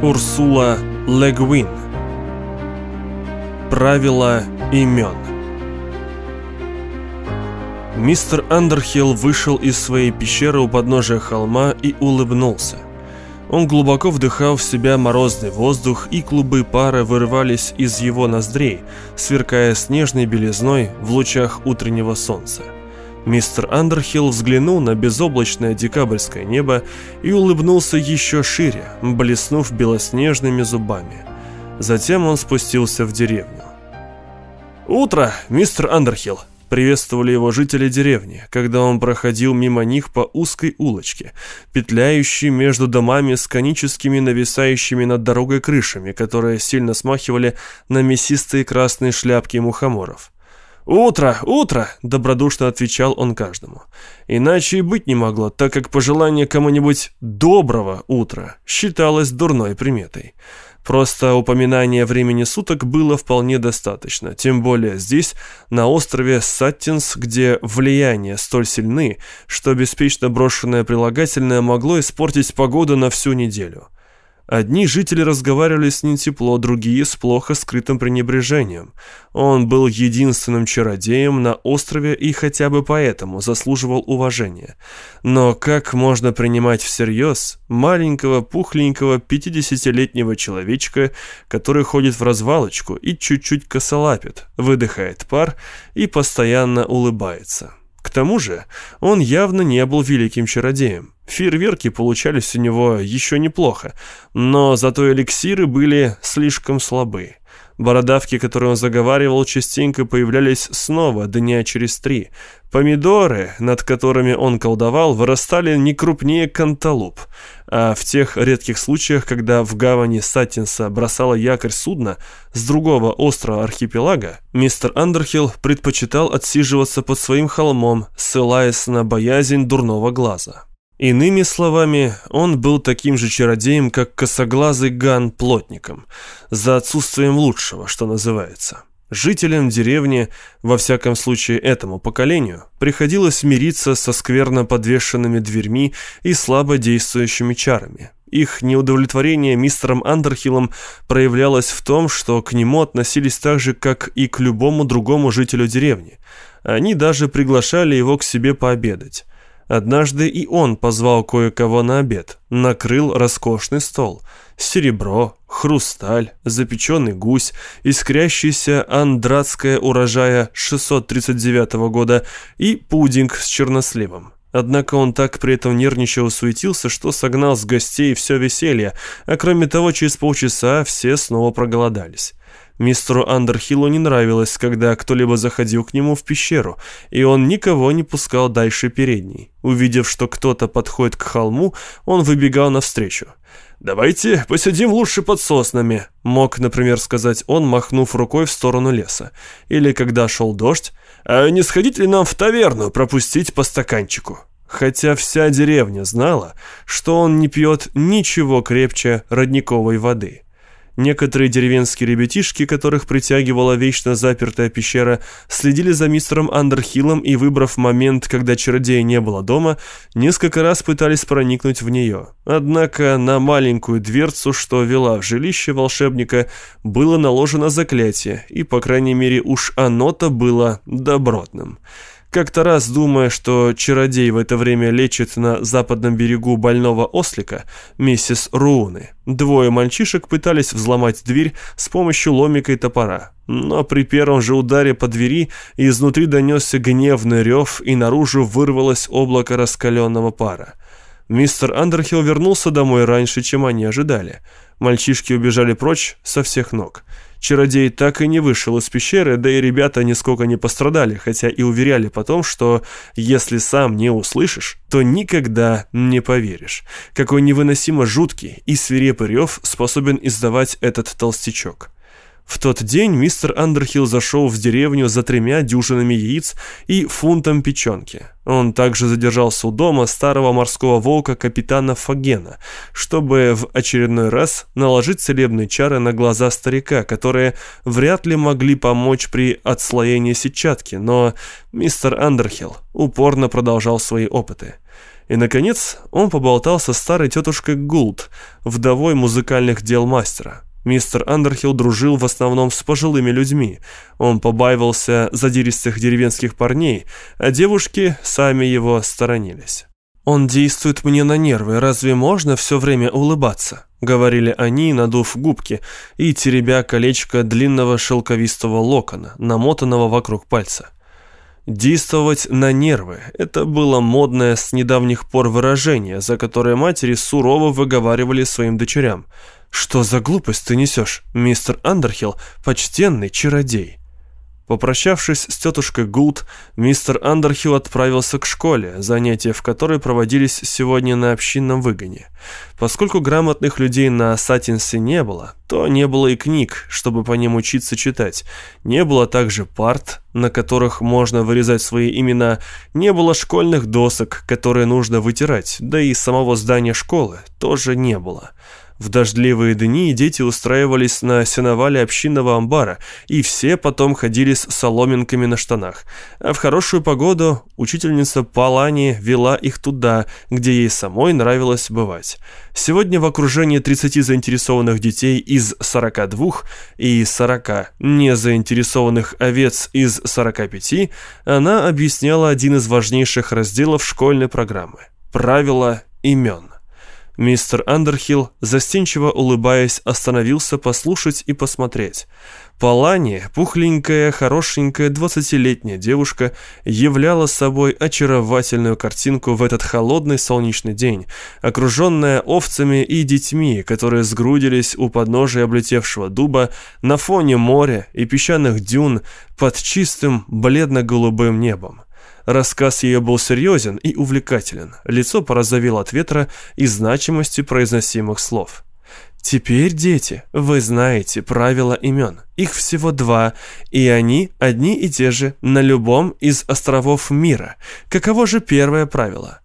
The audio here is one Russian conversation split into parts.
Урсула Легвин Правила имен Мистер Андерхилл вышел из своей пещеры у подножия холма и улыбнулся. Он глубоко вдыхал в себя морозный воздух, и клубы пара вырывались из его ноздрей, сверкая снежной белизной в лучах утреннего солнца. Мистер Андерхилл взглянул на безоблачное декабрьское небо и улыбнулся еще шире, блеснув белоснежными зубами. Затем он спустился в деревню. «Утро, мистер Андерхилл!» приветствовали его жители деревни, когда он проходил мимо них по узкой улочке, петляющей между домами с коническими нависающими над дорогой крышами, которые сильно смахивали на мясистые красные шляпки мухоморов. «Утро, утро!» – добродушно отвечал он каждому. Иначе и быть не могло, так как пожелание кому-нибудь «доброго утра» считалось дурной приметой. Просто упоминание времени суток было вполне достаточно, тем более здесь, на острове Саттинс, где влияние столь сильны, что беспечно брошенное прилагательное могло испортить погоду на всю неделю. Одни жители разговаривали с ним тепло, другие с плохо скрытым пренебрежением. Он был единственным чародеем на острове и хотя бы поэтому заслуживал уважения. Но как можно принимать всерьез маленького, пухленького, 50-летнего человечка, который ходит в развалочку и чуть-чуть косолапит, выдыхает пар и постоянно улыбается? К тому же он явно не был великим чародеем. Фейерверки получались у него еще неплохо, но зато эликсиры были слишком слабы. Бородавки, которые он заговаривал, частенько появлялись снова дня через три. Помидоры, над которыми он колдовал, вырастали не крупнее канталуп. А в тех редких случаях, когда в гавани Саттинса бросало якорь судно с другого острова архипелага, мистер Андерхилл предпочитал отсиживаться под своим холмом, ссылаясь на боязнь дурного глаза. Иными словами, он был таким же чародеем, как косоглазый Ган плотником, за отсутствием лучшего, что называется. Жителям деревни, во всяком случае этому поколению, приходилось мириться со скверно подвешенными дверьми и слабо действующими чарами. Их неудовлетворение мистером Андерхиллом проявлялось в том, что к нему относились так же, как и к любому другому жителю деревни. Они даже приглашали его к себе пообедать. Однажды и он позвал кое-кого на обед, накрыл роскошный стол. Серебро, хрусталь, запеченный гусь, искрящийся андратская урожая 639 года и пудинг с черносливом. Однако он так при этом нервничал и суетился, что согнал с гостей все веселье, а кроме того, через полчаса все снова проголодались. Мистеру Андерхиллу не нравилось, когда кто-либо заходил к нему в пещеру, и он никого не пускал дальше передней. Увидев, что кто-то подходит к холму, он выбегал навстречу. «Давайте посидим лучше под соснами», — мог, например, сказать он, махнув рукой в сторону леса. Или когда шел дождь, «А не сходить ли нам в таверну пропустить по стаканчику?» Хотя вся деревня знала, что он не пьет ничего крепче родниковой воды. Некоторые деревенские ребятишки, которых притягивала вечно запертая пещера, следили за мистером Андерхиллом и, выбрав момент, когда чародея не было дома, несколько раз пытались проникнуть в нее. Однако на маленькую дверцу, что вела в жилище волшебника, было наложено заклятие, и, по крайней мере, уж оно-то было добротным. Как-то раз, думая, что чародей в это время лечит на западном берегу больного ослика, миссис Руны, двое мальчишек пытались взломать дверь с помощью ломика и топора. Но при первом же ударе по двери изнутри донесся гневный рев, и наружу вырвалось облако раскаленного пара. Мистер Андерхилл вернулся домой раньше, чем они ожидали. Мальчишки убежали прочь со всех ног. Чародей так и не вышел из пещеры, да и ребята нисколько не пострадали, хотя и уверяли потом, что если сам не услышишь, то никогда не поверишь. Какой невыносимо жуткий и свирепый рев способен издавать этот толстячок. В тот день мистер Андерхилл зашел в деревню за тремя дюжинами яиц и фунтом печенки. Он также задержался у дома старого морского волка капитана Фагена, чтобы в очередной раз наложить целебные чары на глаза старика, которые вряд ли могли помочь при отслоении сетчатки, но мистер Андерхилл упорно продолжал свои опыты. И, наконец, он поболтал со старой тетушкой Гулд, вдовой музыкальных дел мастера. Мистер Андерхилл дружил в основном с пожилыми людьми. Он побаивался задиристых деревенских парней, а девушки сами его сторонились. «Он действует мне на нервы, разве можно все время улыбаться?» — говорили они, надув губки и теребя колечко длинного шелковистого локона, намотанного вокруг пальца. Действовать на нервы – это было модное с недавних пор выражение, за которое матери сурово выговаривали своим дочерям. «Что за глупость ты несешь, мистер Андерхилл, почтенный чародей?» Попрощавшись с тетушкой Гулд, мистер Андерхилл отправился к школе, занятия в которой проводились сегодня на общинном выгоне. Поскольку грамотных людей на Сатинсе не было, то не было и книг, чтобы по ним учиться читать. Не было также парт, на которых можно вырезать свои имена, не было школьных досок, которые нужно вытирать, да и самого здания школы тоже не было. В дождливые дни дети устраивались на сеновале общинного амбара, и все потом ходили с соломинками на штанах. А в хорошую погоду учительница Палани вела их туда, где ей самой нравилось бывать. Сегодня в окружении 30 заинтересованных детей из 42 и 40 незаинтересованных овец из 45 она объясняла один из важнейших разделов школьной программы – правила имен. Мистер Андерхилл, застенчиво улыбаясь, остановился послушать и посмотреть. Полани, пухленькая, хорошенькая, двадцатилетняя девушка, являла собой очаровательную картинку в этот холодный солнечный день, окруженная овцами и детьми, которые сгрудились у подножия облетевшего дуба на фоне моря и песчаных дюн под чистым бледно-голубым небом. Рассказ ее был серьезен и увлекателен, лицо порозовело от ветра и значимости произносимых слов. «Теперь, дети, вы знаете правила имен. Их всего два, и они одни и те же на любом из островов мира. Каково же первое правило?»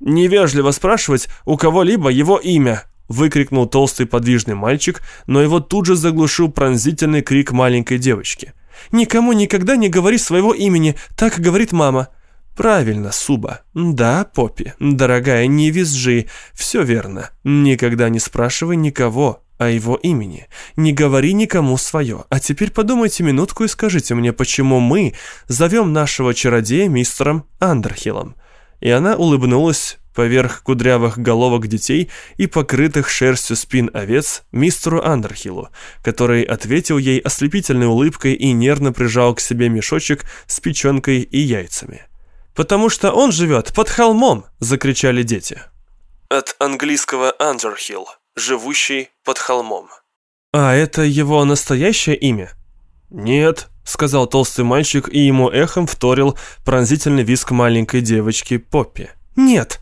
«Невежливо спрашивать у кого-либо его имя», выкрикнул толстый подвижный мальчик, но его тут же заглушил пронзительный крик маленькой девочки. Никому никогда не говори своего имени, так говорит мама». «Правильно, Суба. Да, Поппи, дорогая, не визжи. Все верно. Никогда не спрашивай никого о его имени. Не говори никому свое. А теперь подумайте минутку и скажите мне, почему мы зовем нашего чародея мистером Андерхиллом». И она улыбнулась поверх кудрявых головок детей и покрытых шерстью спин овец мистеру Андерхиллу, который ответил ей ослепительной улыбкой и нервно прижал к себе мешочек с печенкой и яйцами. «Потому что он живет под холмом!» – закричали дети. От английского Андерхилл, живущий под холмом. «А это его настоящее имя?» «Нет», — сказал толстый мальчик, и ему эхом вторил пронзительный виск маленькой девочки Поппи. «Нет»,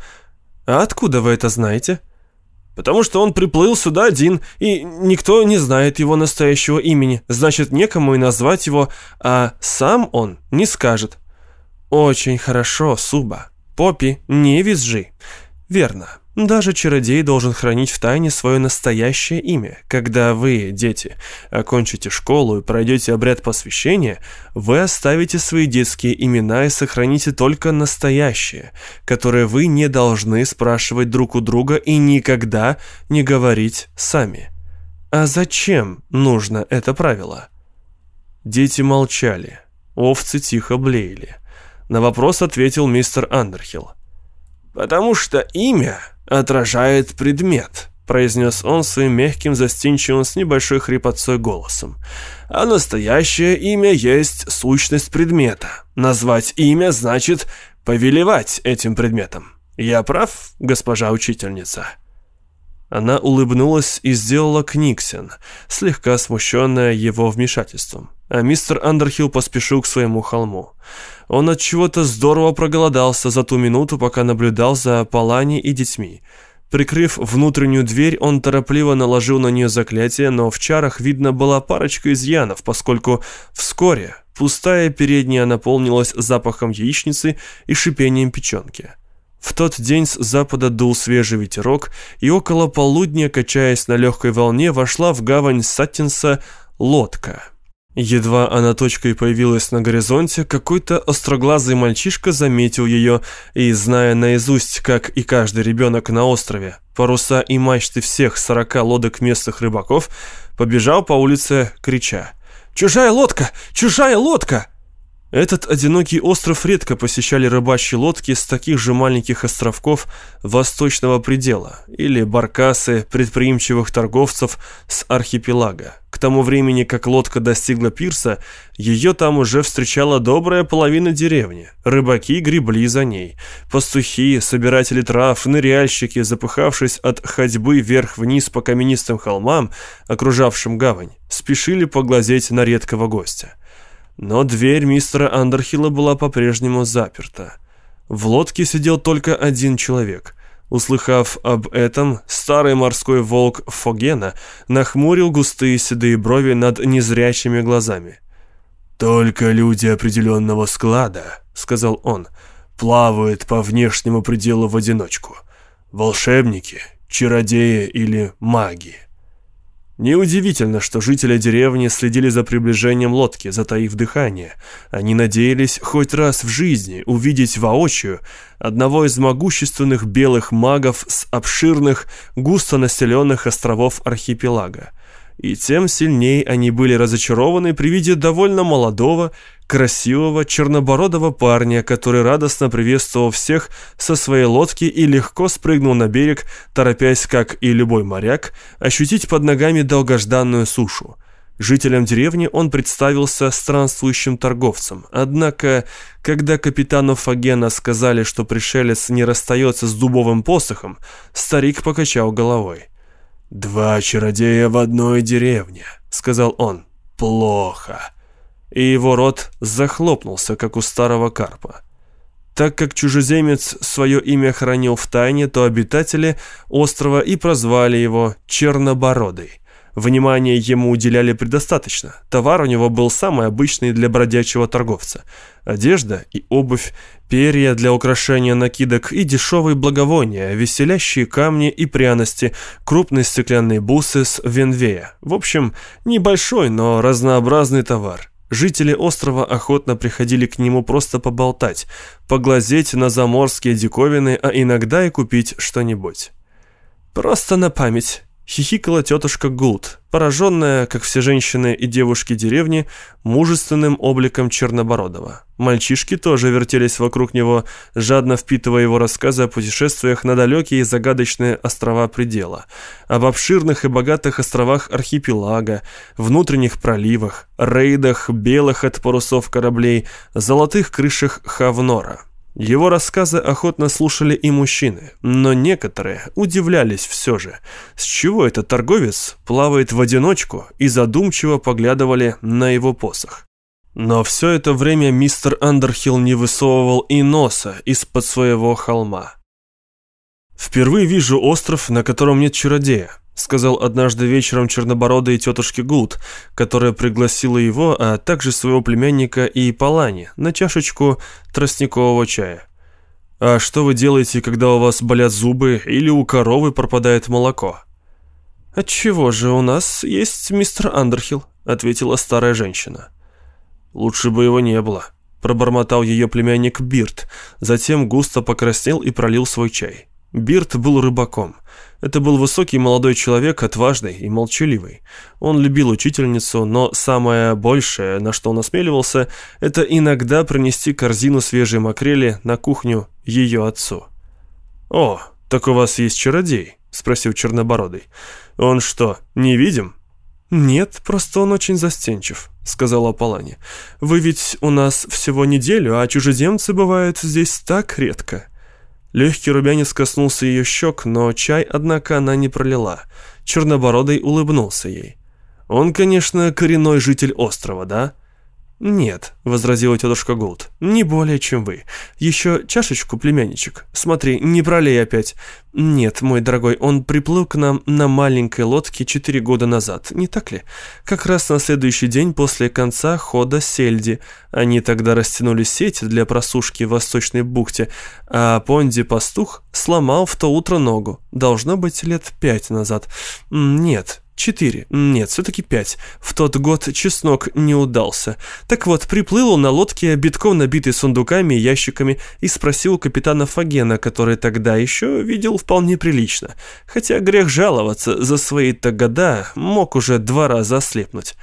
«А откуда вы это знаете?» «Потому что он приплыл сюда один, и никто не знает его настоящего имени, значит, некому и назвать его, а сам он не скажет». «Очень хорошо, Суба. Поппи, не визжи». «Верно. Даже чародей должен хранить в тайне свое настоящее имя. Когда вы, дети, окончите школу и пройдете обряд посвящения, вы оставите свои детские имена и сохраните только настоящее, которое вы не должны спрашивать друг у друга и никогда не говорить сами. А зачем нужно это правило? Дети молчали. Овцы тихо блеяли. На вопрос ответил мистер Андерхилл. «Потому что имя отражает предмет», произнес он своим мягким, застенчивым, с небольшой хрипотцой голосом. «А настоящее имя есть сущность предмета. Назвать имя значит повелевать этим предметом. Я прав, госпожа учительница?» Она улыбнулась и сделала книгсен, слегка смущенная его вмешательством. А мистер Андерхилл поспешил к своему холму. Он от чего-то здорово проголодался за ту минуту, пока наблюдал за Полани и детьми. Прикрыв внутреннюю дверь, он торопливо наложил на нее заклятие, но в чарах видно была парочка изъянов, поскольку вскоре пустая передняя наполнилась запахом яичницы и шипением печенки. В тот день с запада дул свежий ветерок, и около полудня, качаясь на легкой волне, вошла в гавань Саттинса лодка. Едва она точкой появилась на горизонте, какой-то остроглазый мальчишка заметил ее и, зная наизусть, как и каждый ребенок на острове, паруса и мачты всех сорока лодок местных рыбаков, побежал по улице, крича «Чужая лодка! Чужая лодка!» Этот одинокий остров редко посещали рыбачьи лодки с таких же маленьких островков восточного предела или баркасы предприимчивых торговцев с архипелага. К тому времени, как лодка достигла пирса, ее там уже встречала добрая половина деревни. Рыбаки гребли за ней. Пастухи, собиратели трав, ныряльщики, запыхавшись от ходьбы вверх-вниз по каменистым холмам, окружавшим гавань, спешили поглазеть на редкого гостя. Но дверь мистера Андерхилла была по-прежнему заперта. В лодке сидел только один человек. Услыхав об этом, старый морской волк Фогена нахмурил густые седые брови над незрячими глазами. «Только люди определенного склада», — сказал он, — «плавают по внешнему пределу в одиночку. Волшебники, чародеи или маги». Неудивительно, что жители деревни следили за приближением лодки, затаив дыхание. Они надеялись хоть раз в жизни увидеть воочию одного из могущественных белых магов с обширных, густонаселенных островов архипелага и тем сильнее они были разочарованы при виде довольно молодого, красивого, чернобородого парня, который радостно приветствовал всех со своей лодки и легко спрыгнул на берег, торопясь, как и любой моряк, ощутить под ногами долгожданную сушу. Жителям деревни он представился странствующим торговцем, однако, когда капитану Фагена сказали, что пришелец не расстается с дубовым посохом, старик покачал головой. «Два чародея в одной деревне», — сказал он. «Плохо». И его рот захлопнулся, как у старого карпа. Так как чужеземец свое имя хранил в тайне, то обитатели острова и прозвали его Чернобородый. Внимания ему уделяли предостаточно. Товар у него был самый обычный для бродячего торговца. Одежда и обувь, перья для украшения накидок и дешевые благовония, веселящие камни и пряности, крупные стеклянные бусы с венвея. В общем, небольшой, но разнообразный товар. Жители острова охотно приходили к нему просто поболтать, поглазеть на заморские диковины, а иногда и купить что-нибудь. «Просто на память», хихикала тетушка Гулт, пораженная, как все женщины и девушки деревни, мужественным обликом Чернобородова. Мальчишки тоже вертелись вокруг него, жадно впитывая его рассказы о путешествиях на далекие и загадочные острова предела, об обширных и богатых островах архипелага, внутренних проливах, рейдах белых от парусов кораблей, золотых крышах Хавнора. Его рассказы охотно слушали и мужчины, но некоторые удивлялись все же, с чего этот торговец плавает в одиночку и задумчиво поглядывали на его посох. Но все это время мистер Андерхилл не высовывал и носа из-под своего холма. «Впервые вижу остров, на котором нет чародея», сказал однажды вечером чернобородой тетушке Гулт, которая пригласила его, а также своего племянника и Палани на чашечку тростникового чая. «А что вы делаете, когда у вас болят зубы или у коровы пропадает молоко?» «Отчего же у нас есть мистер Андерхилл», — ответила старая женщина. «Лучше бы его не было», — пробормотал ее племянник Бирт, затем густо покраснел и пролил свой чай. Бирт был рыбаком — это был высокий молодой человек, отважный и молчаливый. Он любил учительницу, но самое большее, на что он осмеливался, это иногда принести корзину свежей макрели на кухню ее отцу. «О, так у вас есть чародей?» – спросил Чернобородый. «Он что, не видим?» «Нет, просто он очень застенчив», — сказала Палани. «Вы ведь у нас всего неделю, а чужеземцы бывают здесь так редко». Легкий румянец коснулся ее щек, но чай, однако, она не пролила. Чернобородый улыбнулся ей. «Он, конечно, коренной житель острова, да?» «Нет», — возразила тетушка Голд, — «не более, чем вы. Еще чашечку, племянничек. Смотри, не пролей опять. Нет, мой дорогой, он приплыл к нам на маленькой лодке четыре года назад, не так ли? Как раз на следующий день после конца хода сельди. Они тогда растянули сеть для просушки в Восточной бухте, а Понди-пастух сломал в то утро ногу. Должно быть лет пять назад. Нет, Четыре. Нет, все-таки пять. В тот год чеснок не удался. Так вот, приплыл он на лодке, битком набитый сундуками и ящиками, и спросил капитана Фагена, который тогда еще видел вполне прилично. Хотя грех жаловаться, за свои-то года мог уже два раза ослепнуть.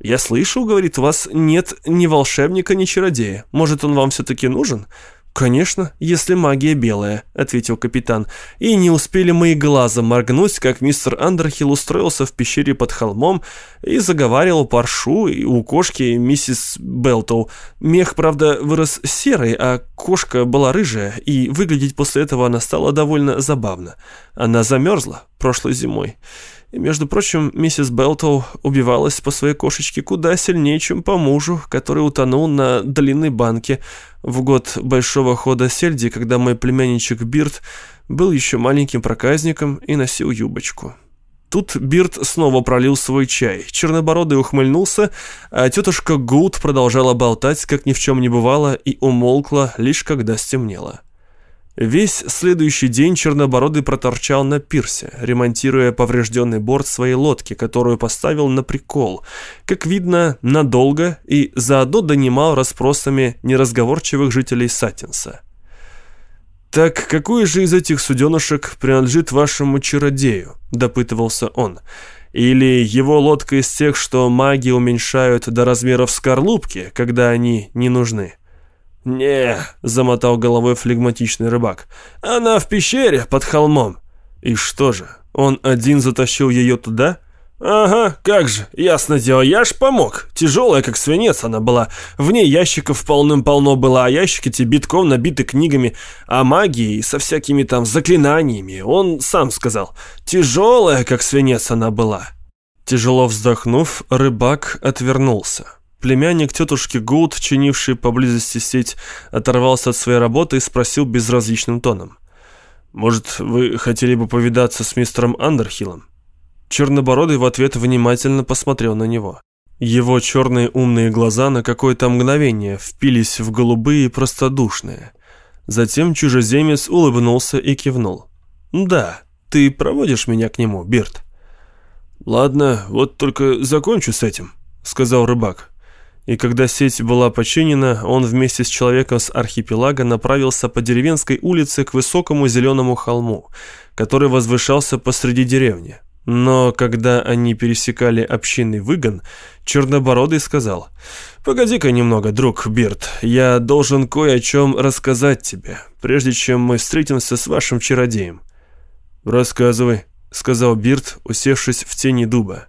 «Я слышал, — говорит, — у вас нет ни волшебника, ни чародея. Может, он вам все-таки нужен?» «Конечно, если магия белая», — ответил капитан. И не успели мы и глазом моргнуть, как мистер Андерхилл устроился в пещере под холмом и заговаривал паршу и у кошки миссис Белтоу. Мех, правда, вырос серый, а кошка была рыжая, и выглядеть после этого она стала довольно забавно. Она замерзла прошлой зимой. И, между прочим, миссис Белтоу убивалась по своей кошечке куда сильнее, чем по мужу, который утонул на длинной банке в год большого хода сельди, когда мой племянничек Бирд был еще маленьким проказником и носил юбочку. Тут Бирд снова пролил свой чай. Чернобородый ухмыльнулся, а тетушка Гуд продолжала болтать, как ни в чем не бывало, и умолкла, лишь когда стемнело. Весь следующий день Чернобородый проторчал на пирсе, ремонтируя поврежденный борт своей лодки, которую поставил на прикол, как видно, надолго и заодно донимал расспросами неразговорчивых жителей Сатинса. «Так какой же из этих суденышек принадлежит вашему чародею?» – допытывался он. «Или его лодка из тех, что маги уменьшают до размеров скорлупки, когда они не нужны?» «Не», — замотал головой флегматичный рыбак, — «она в пещере под холмом». «И что же, он один затащил ее туда?» «Ага, как же, ясно дело, я ж помог. Тяжелая, как свинец она была. В ней ящиков полным-полно было, а ящики те битком набиты книгами о магии со всякими там заклинаниями. Он сам сказал, тяжелая, как свинец она была». Тяжело вздохнув, рыбак отвернулся. Племянник тетушки Гуд, чинивший поблизости сеть, оторвался от своей работы и спросил безразличным тоном. «Может, вы хотели бы повидаться с мистером Андерхиллом?» Чернобородый в ответ внимательно посмотрел на него. Его черные умные глаза на какое-то мгновение впились в голубые простодушные. Затем чужеземец улыбнулся и кивнул. «Да, ты проводишь меня к нему, Бирт?» «Ладно, вот только закончу с этим», — сказал рыбак и когда сеть была починена, он вместе с человеком с архипелага направился по деревенской улице к высокому зеленому холму, который возвышался посреди деревни. Но когда они пересекали общинный выгон, Чернобородый сказал, «Погоди-ка немного, друг Бирд, я должен кое о чем рассказать тебе, прежде чем мы встретимся с вашим чародеем». «Рассказывай», — сказал Бирд, усевшись в тени дуба.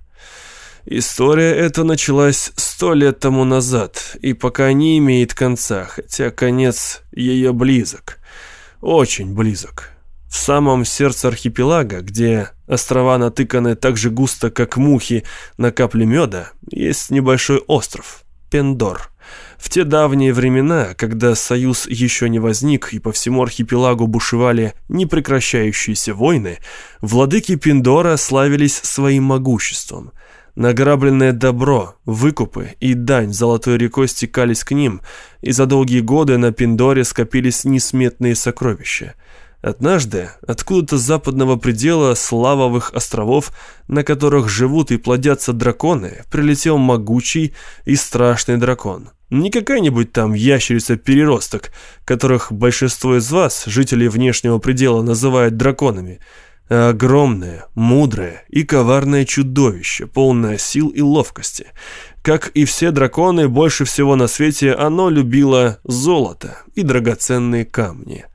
История эта началась сто лет тому назад, и пока не имеет конца, хотя конец ее близок. Очень близок. В самом сердце архипелага, где острова натыканы так же густо, как мухи на капле меда, есть небольшой остров – Пендор. В те давние времена, когда Союз еще не возник и по всему архипелагу бушевали непрекращающиеся войны, владыки Пендора славились своим могуществом – Награбленное добро, выкупы и дань золотой рекой стекались к ним, и за долгие годы на Пиндоре скопились несметные сокровища. Однажды, откуда-то с западного предела славовых островов, на которых живут и плодятся драконы, прилетел могучий и страшный дракон. Не какая-нибудь там ящерица-переросток, которых большинство из вас, жителей внешнего предела, называют драконами – а огромное, мудрое и коварное чудовище, полное сил и ловкости. Как и все драконы, больше всего на свете оно любило золото и драгоценные камни.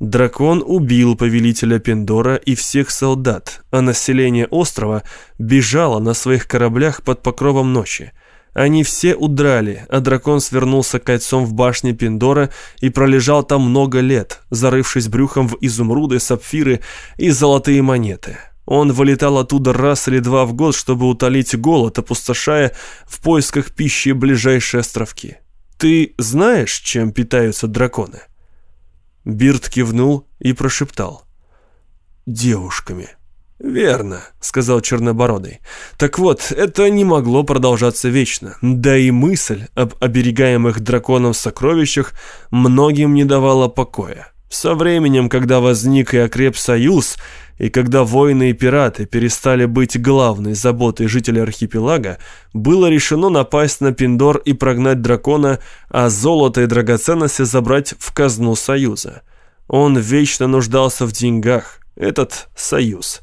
Дракон убил повелителя Пендора и всех солдат, а население острова бежало на своих кораблях под покровом ночи – они все удрали, а дракон свернулся кольцом в башне Пиндора и пролежал там много лет, зарывшись брюхом в изумруды, сапфиры и золотые монеты. Он вылетал оттуда раз или два в год, чтобы утолить голод, опустошая в поисках пищи ближайшие островки. «Ты знаешь, чем питаются драконы?» Бирд кивнул и прошептал. «Девушками». «Верно», — сказал Чернобородый. «Так вот, это не могло продолжаться вечно. Да и мысль об оберегаемых драконом сокровищах многим не давала покоя. Со временем, когда возник и окреп союз, и когда воины и пираты перестали быть главной заботой жителей архипелага, было решено напасть на Пиндор и прогнать дракона, а золото и драгоценности забрать в казну союза. Он вечно нуждался в деньгах, этот союз.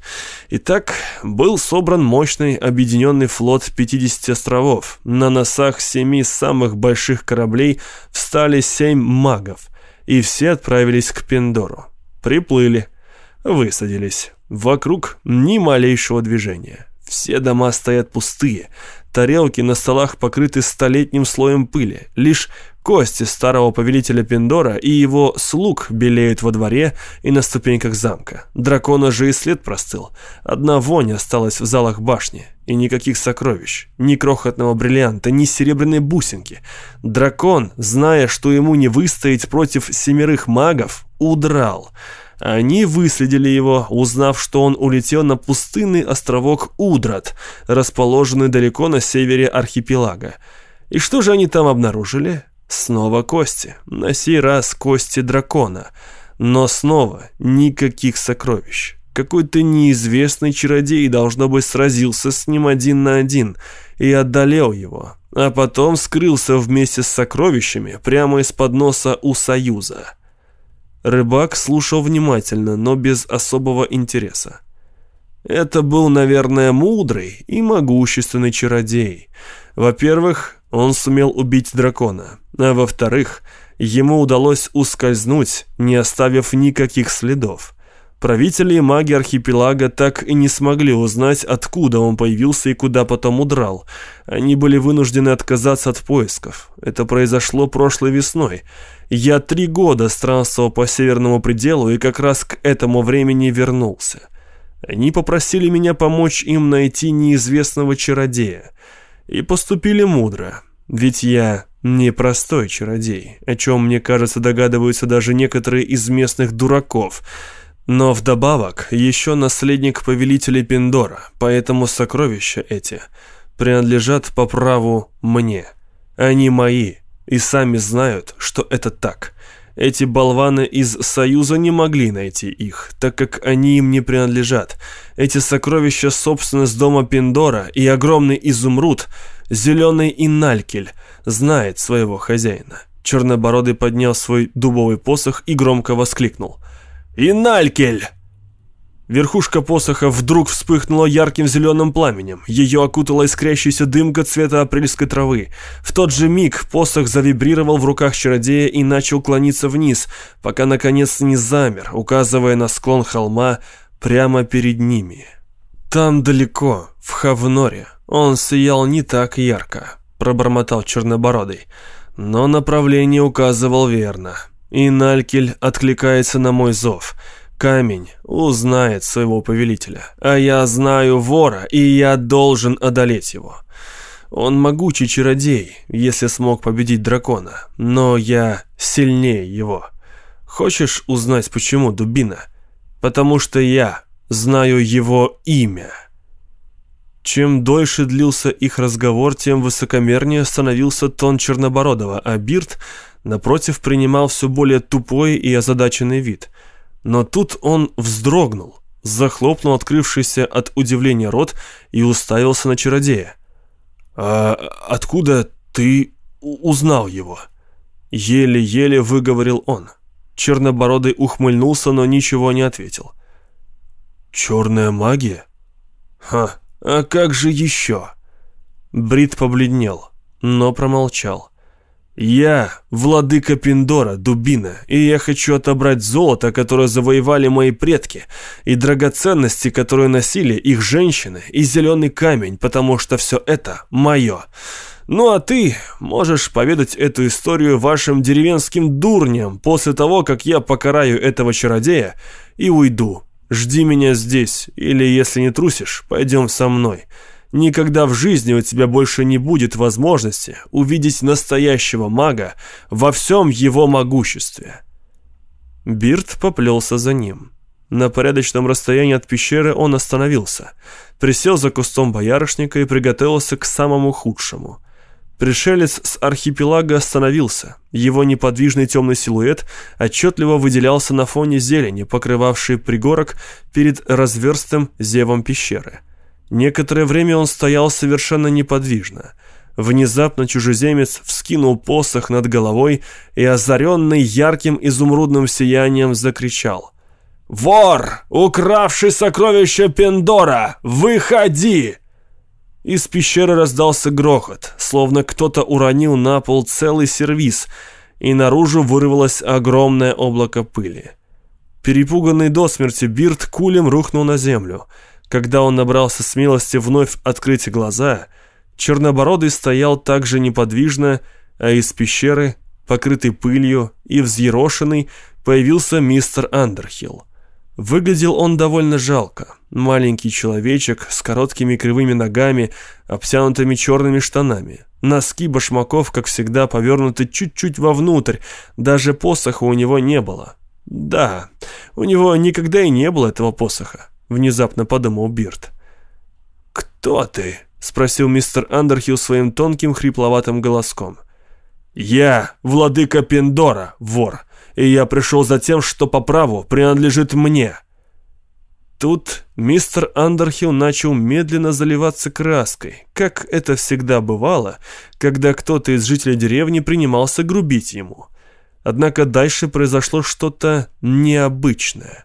Итак, был собран мощный объединенный флот 50 островов. На носах семи самых больших кораблей встали семь магов, и все отправились к Пендору. Приплыли, высадились. Вокруг ни малейшего движения. Все дома стоят пустые, тарелки на столах покрыты столетним слоем пыли. Лишь Кости старого повелителя Пендора и его слуг белеют во дворе и на ступеньках замка. Дракона же и след простыл. Одна вонь осталась в залах башни. И никаких сокровищ, ни крохотного бриллианта, ни серебряной бусинки. Дракон, зная, что ему не выстоять против семерых магов, удрал. Они выследили его, узнав, что он улетел на пустынный островок Удрат, расположенный далеко на севере архипелага. И что же они там обнаружили? Снова кости, на сей раз кости дракона, но снова никаких сокровищ. Какой-то неизвестный чародей, должно быть, сразился с ним один на один и одолел его, а потом скрылся вместе с сокровищами прямо из-под носа у Союза. Рыбак слушал внимательно, но без особого интереса. Это был, наверное, мудрый и могущественный чародей. Во-первых, он сумел убить дракона, а во-вторых, ему удалось ускользнуть, не оставив никаких следов. Правители и маги архипелага так и не смогли узнать, откуда он появился и куда потом удрал. Они были вынуждены отказаться от поисков. Это произошло прошлой весной. Я три года странствовал по северному пределу и как раз к этому времени вернулся. Они попросили меня помочь им найти неизвестного чародея. И поступили мудро. Ведь я не простой чародей, о чем, мне кажется, догадываются даже некоторые из местных дураков. Но вдобавок еще наследник повелителя Пиндора, поэтому сокровища эти принадлежат по праву мне. Они мои, и сами знают, что это так. Эти болваны из Союза не могли найти их, так как они им не принадлежат. Эти сокровища – собственность дома Пиндора и огромный изумруд – Зеленый Иналькель знает своего хозяина. Чернобородый поднял свой дубовый посох и громко воскликнул. «Иналькель!» Верхушка посоха вдруг вспыхнула ярким зеленым пламенем. Ее окутала искрящаяся дымка цвета апрельской травы. В тот же миг посох завибрировал в руках чародея и начал клониться вниз, пока наконец не замер, указывая на склон холма прямо перед ними. Там далеко, в Хавноре, он сиял не так ярко, пробормотал Чернобородый, но направление указывал верно. И Налькель откликается на мой зов. Камень узнает своего повелителя, а я знаю вора, и я должен одолеть его. Он могучий чародей, если смог победить дракона, но я сильнее его. Хочешь узнать почему, дубина? Потому что я знаю его имя». Чем дольше длился их разговор, тем высокомернее становился тон Чернобородова, а Бирт, напротив, принимал все более тупой и озадаченный вид. Но тут он вздрогнул, захлопнул открывшийся от удивления рот и уставился на чародея. «А откуда ты узнал его?» Еле-еле выговорил он. Чернобородый ухмыльнулся, но ничего не ответил. «Черная магия? Ха, а как же еще?» Брит побледнел, но промолчал. «Я владыка Пиндора, дубина, и я хочу отобрать золото, которое завоевали мои предки, и драгоценности, которые носили их женщины, и зеленый камень, потому что все это мое. Ну а ты можешь поведать эту историю вашим деревенским дурням после того, как я покараю этого чародея и уйду Жди меня здесь, или, если не трусишь, пойдем со мной. Никогда в жизни у тебя больше не будет возможности увидеть настоящего мага во всем его могуществе». Бирд поплелся за ним. На порядочном расстоянии от пещеры он остановился, присел за кустом боярышника и приготовился к самому худшему. Пришелец с архипелага остановился. Его неподвижный темный силуэт отчетливо выделялся на фоне зелени, покрывавшей пригорок перед разверстым зевом пещеры. Некоторое время он стоял совершенно неподвижно. Внезапно чужеземец вскинул посох над головой и, озаренный ярким изумрудным сиянием, закричал. «Вор, укравший сокровища Пендора, выходи!» Из пещеры раздался грохот, словно кто-то уронил на пол целый сервиз, и наружу вырвалось огромное облако пыли. Перепуганный до смерти Бирд кулем рухнул на землю. Когда он набрался смелости вновь открыть глаза, Чернобородый стоял так же неподвижно, а из пещеры, покрытый пылью и взъерошенный, появился мистер Андерхилл. Выглядел он довольно жалко. Маленький человечек с короткими кривыми ногами, обтянутыми черными штанами. Носки башмаков, как всегда, повернуты чуть-чуть вовнутрь, даже посоха у него не было. Да, у него никогда и не было этого посоха, внезапно подумал Бирд. «Кто ты?» — спросил мистер Андерхилл своим тонким хрипловатым голоском. «Я, владыка Пендора, вор и я пришел за тем, что по праву принадлежит мне». Тут мистер Андерхилл начал медленно заливаться краской, как это всегда бывало, когда кто-то из жителей деревни принимался грубить ему. Однако дальше произошло что-то необычное.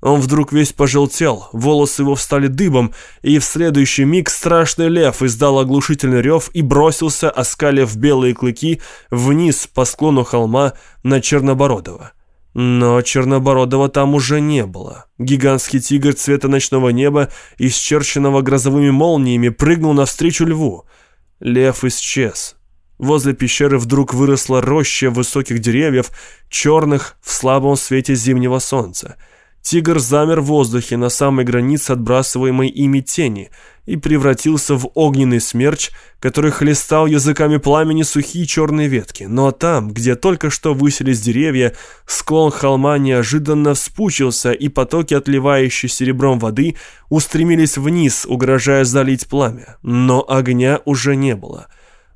Он вдруг весь пожелтел, волосы его встали дыбом, и в следующий миг страшный лев издал оглушительный рев и бросился, оскалив белые клыки, вниз по склону холма на Чернобородова. Но Чернобородова там уже не было. Гигантский тигр цвета ночного неба, исчерченного грозовыми молниями, прыгнул навстречу льву. Лев исчез. Возле пещеры вдруг выросла роща высоких деревьев, черных в слабом свете зимнего солнца. Тигр замер в воздухе на самой границе отбрасываемой ими тени и превратился в огненный смерч, который хлестал языками пламени сухие черные ветки. Но там, где только что высились деревья, склон холма неожиданно вспучился, и потоки, отливающие серебром воды, устремились вниз, угрожая залить пламя. Но огня уже не было.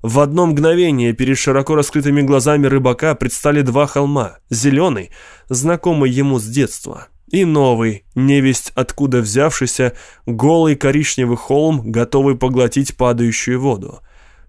В одно мгновение перед широко раскрытыми глазами рыбака предстали два холма. Зеленый, знакомый ему с детства, и новый, невесть откуда взявшийся, голый коричневый холм, готовый поглотить падающую воду.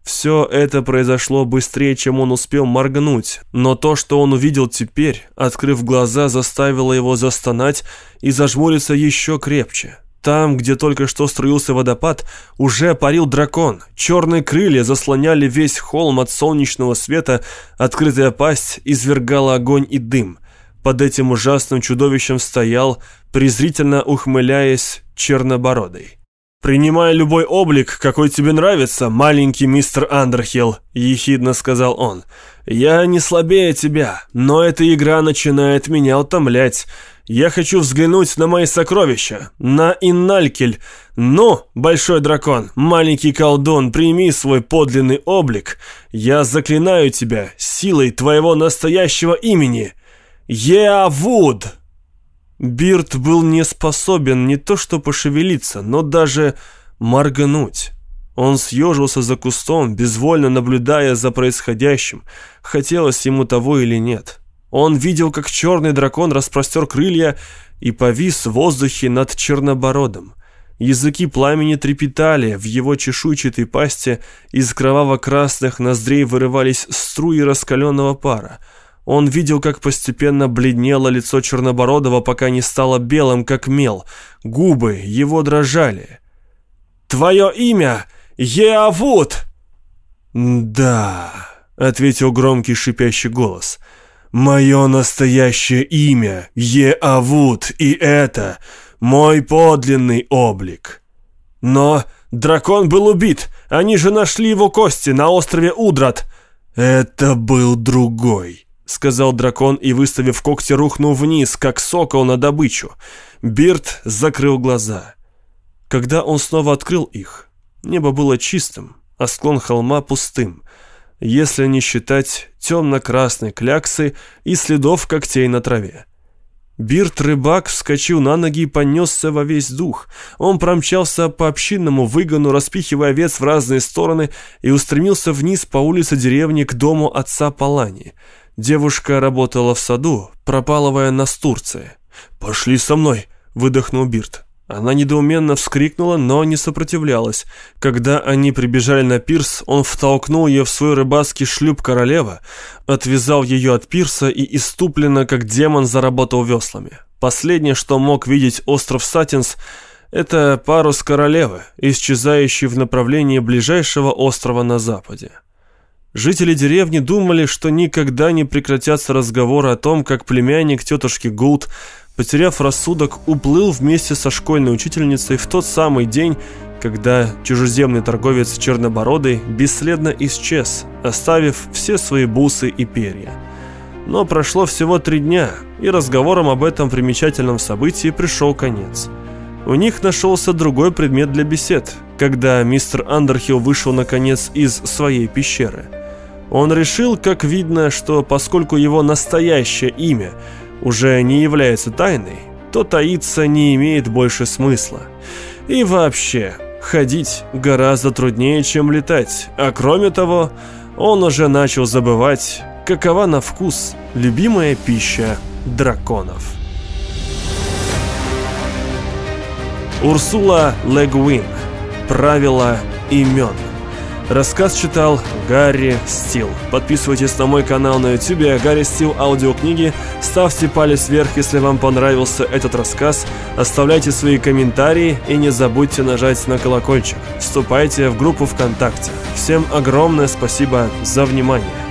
Все это произошло быстрее, чем он успел моргнуть, но то, что он увидел теперь, открыв глаза, заставило его застонать и зажмуриться еще крепче. Там, где только что струился водопад, уже парил дракон. Черные крылья заслоняли весь холм от солнечного света, открытая пасть извергала огонь и дым. Под этим ужасным чудовищем стоял, презрительно ухмыляясь, чернобородый. «Принимай любой облик, какой тебе нравится, маленький мистер Андерхилл», — ехидно сказал он. «Я не слабее тебя, но эта игра начинает меня утомлять. Я хочу взглянуть на мои сокровища, на Инналькель. Ну, большой дракон, маленький колдун, прими свой подлинный облик. Я заклинаю тебя силой твоего настоящего имени». Еавуд!» Бирд был не способен не то что пошевелиться, но даже моргнуть. Он съежился за кустом, безвольно наблюдая за происходящим, хотелось ему того или нет. Он видел, как черный дракон распростер крылья и повис в воздухе над Чернобородом. Языки пламени трепетали, в его чешуйчатой пасти из кроваво-красных ноздрей вырывались струи раскаленного пара – он видел, как постепенно бледнело лицо Чернобородова, пока не стало белым, как мел. Губы его дрожали. «Твое имя Еавуд!» «Да», — ответил громкий шипящий голос. «Мое настоящее имя Еавуд, и это мой подлинный облик». «Но дракон был убит, они же нашли его кости на острове Удрат». «Это был другой». — сказал дракон и, выставив когти, рухнул вниз, как сокол на добычу. Бирд закрыл глаза. Когда он снова открыл их, небо было чистым, а склон холма пустым, если не считать темно-красной кляксы и следов когтей на траве. Бирт-рыбак вскочил на ноги и понесся во весь дух. Он промчался по общинному выгону, распихивая овец в разные стороны, и устремился вниз по улице деревни к дому отца Палани. Девушка работала в саду, пропалывая настурции. «Пошли со мной!» — выдохнул Бирт. Она недоуменно вскрикнула, но не сопротивлялась. Когда они прибежали на пирс, он втолкнул ее в свой рыбацкий шлюп королева, отвязал ее от пирса и иступленно, как демон, заработал веслами. Последнее, что мог видеть остров Сатинс, это парус королевы, исчезающий в направлении ближайшего острова на западе. Жители деревни думали, что никогда не прекратятся разговоры о том, как племянник тетушки Гулд потеряв рассудок, уплыл вместе со школьной учительницей в тот самый день, когда чужеземный торговец Чернобородый бесследно исчез, оставив все свои бусы и перья. Но прошло всего три дня, и разговором об этом примечательном событии пришел конец. У них нашелся другой предмет для бесед, когда мистер Андерхилл вышел наконец из своей пещеры. Он решил, как видно, что поскольку его настоящее имя – уже не является тайной, то таиться не имеет больше смысла. И вообще, ходить гораздо труднее, чем летать, а кроме того, он уже начал забывать, какова на вкус любимая пища драконов. Урсула Легуин. Правила имен. Рассказ читал Гарри Стил. Подписывайтесь на мой канал на YouTube Гарри Стил аудиокниги. Ставьте палец вверх, если вам понравился этот рассказ. Оставляйте свои комментарии и не забудьте нажать на колокольчик. Вступайте в группу ВКонтакте. Всем огромное спасибо за внимание.